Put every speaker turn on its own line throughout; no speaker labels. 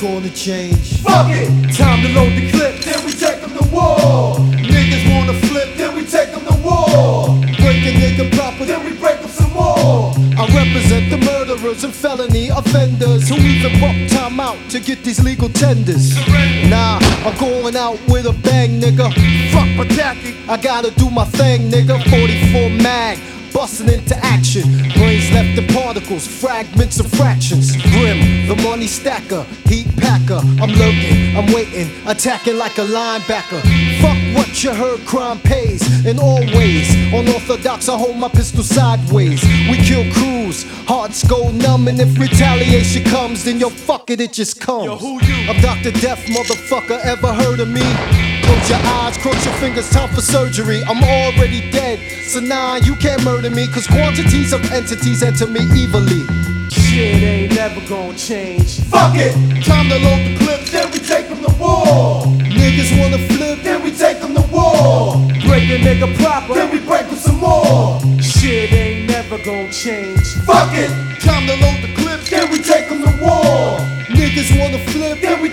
gonna change.
Fuck it!
Time to load the clip.
Then we take them to war.
Niggas wanna flip,
Then we take them to war.
break a nigga proper.
Then we break them some more.
I represent the murderers and felony offenders who even bump time out to get these legal tenders. Nah, I'm going out with a bang, nigga. Fuck my Pataki. I gotta do my thing, nigga. 44 mag. Busting into action, brains left in particles, fragments and fractions. Grim, the money stacker, heat packer. I'm lurking, I'm waiting, attacking like a linebacker. Fuck what you heard, crime pays in all ways. Unorthodox, I hold my pistol sideways. We kill crews, hearts go numb, and if retaliation comes, then yo, fuck it, it just comes.
Yo, who you?
I'm Dr. Death, motherfucker, ever heard of me? Close your eyes, cross your fingers, time for surgery. I'm already dead, so nah, you can't murder me, cause quantities of entities enter me evilly.
Shit ain't never gonna change.
Fuck it! Time to load the clips. Then we take them to war.
Niggas wanna flip,
Then we take them to war.
Break a nigga proper.
Then we break them some more.
Shit ain't never gonna change.
Fuck it! Time to load the clips. Then we take them to war.
niggas wanna flip.
Then we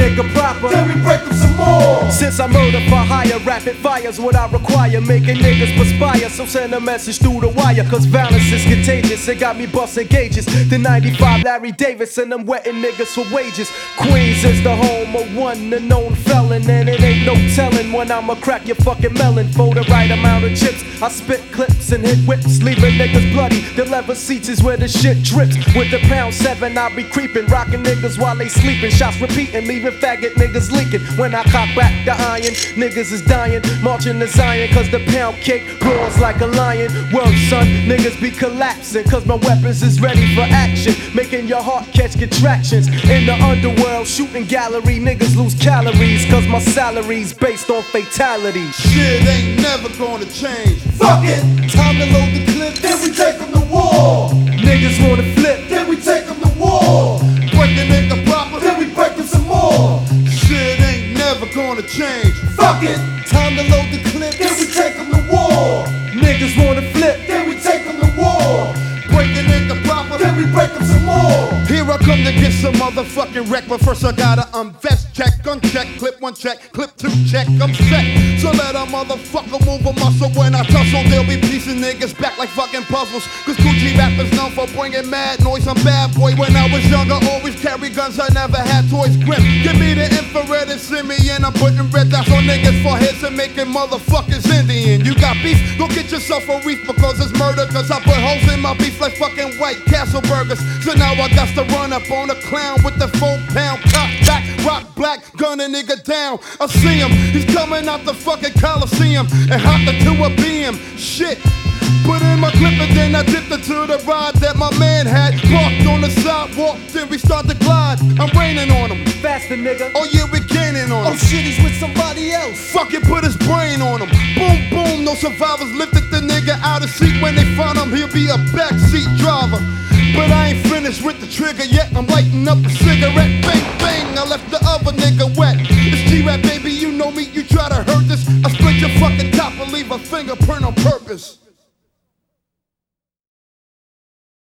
nigga proper.
Then we break them some more.
Since I murder for hire, rapid fire's what I require. Making niggas perspire, so send a message through the wire. Cause violence is contagious, it got me busting gauges. The 95 Larry Davis, and I'm wetting niggas for wages. Queens is the home of one, the known felon. And it ain't no telling when I'ma crack your fucking melon. For the right amount I spit clips and hit whips, leaving niggas bloody. The leather seats is where the shit drips. With the pound seven, I be creeping, rocking niggas while they sleeping. Shots repeating, leaving faggot niggas leaking. When I cock back the iron, niggas is dying, marching to Zion, cause the pound cake roars like a lion. Word, son, niggas be collapsing, cause my weapons is ready for action, making your heart catch contractions. In the underworld, shooting gallery, niggas lose calories, cause my salary's based on fatality.
Shit ain't never gonna change.
Fuck it!
Time to load the clip.
Then we take them to war.
Niggas wanna flip,
Then
Here I come to get some motherfucking wreck, but first I gotta unvest, check, uncheck, clip one check, clip two check, I'm set. So let a motherfucker move a muscle when I tussle. They'll be piecing niggas back like fucking puzzles. Cause Gucci rappers known for bringing mad noise. I'm bad boy. When I was younger, always carry guns. I never had toys grip. Give me the infrared and send me in. I'm putting red dots on niggas' foreheads and making motherfuckers Indian. You got beef? Go get yourself a reef because it's murder. Cause I my beef like fucking White Castle burgers. So now I got to run up on a clown with the four pound cock back, rock black, gun a nigga down. I see him, he's coming out the fucking Coliseum and hopped into a beam. Shit. Put in my clip and then I dipped into the ride that my man had. Parked on the sidewalk, then we start to glide. I'm raining on him.
Faster, nigga.
Oh yeah, we gaining on him.
Oh shit, he's with somebody else.
Fuck it, put his brain on him. Boom, boom, no survivors lifted the nigga out of seat. When they find him, he'll be a backseat driver. But I ain't finished with the trigger yet. I'm lighting up a cigarette. Bang, bang, I left the other nigga wet. It's G-Rap, baby, you know me. You try to hurt this. I split your fucking top and leave a fingerprint on purpose.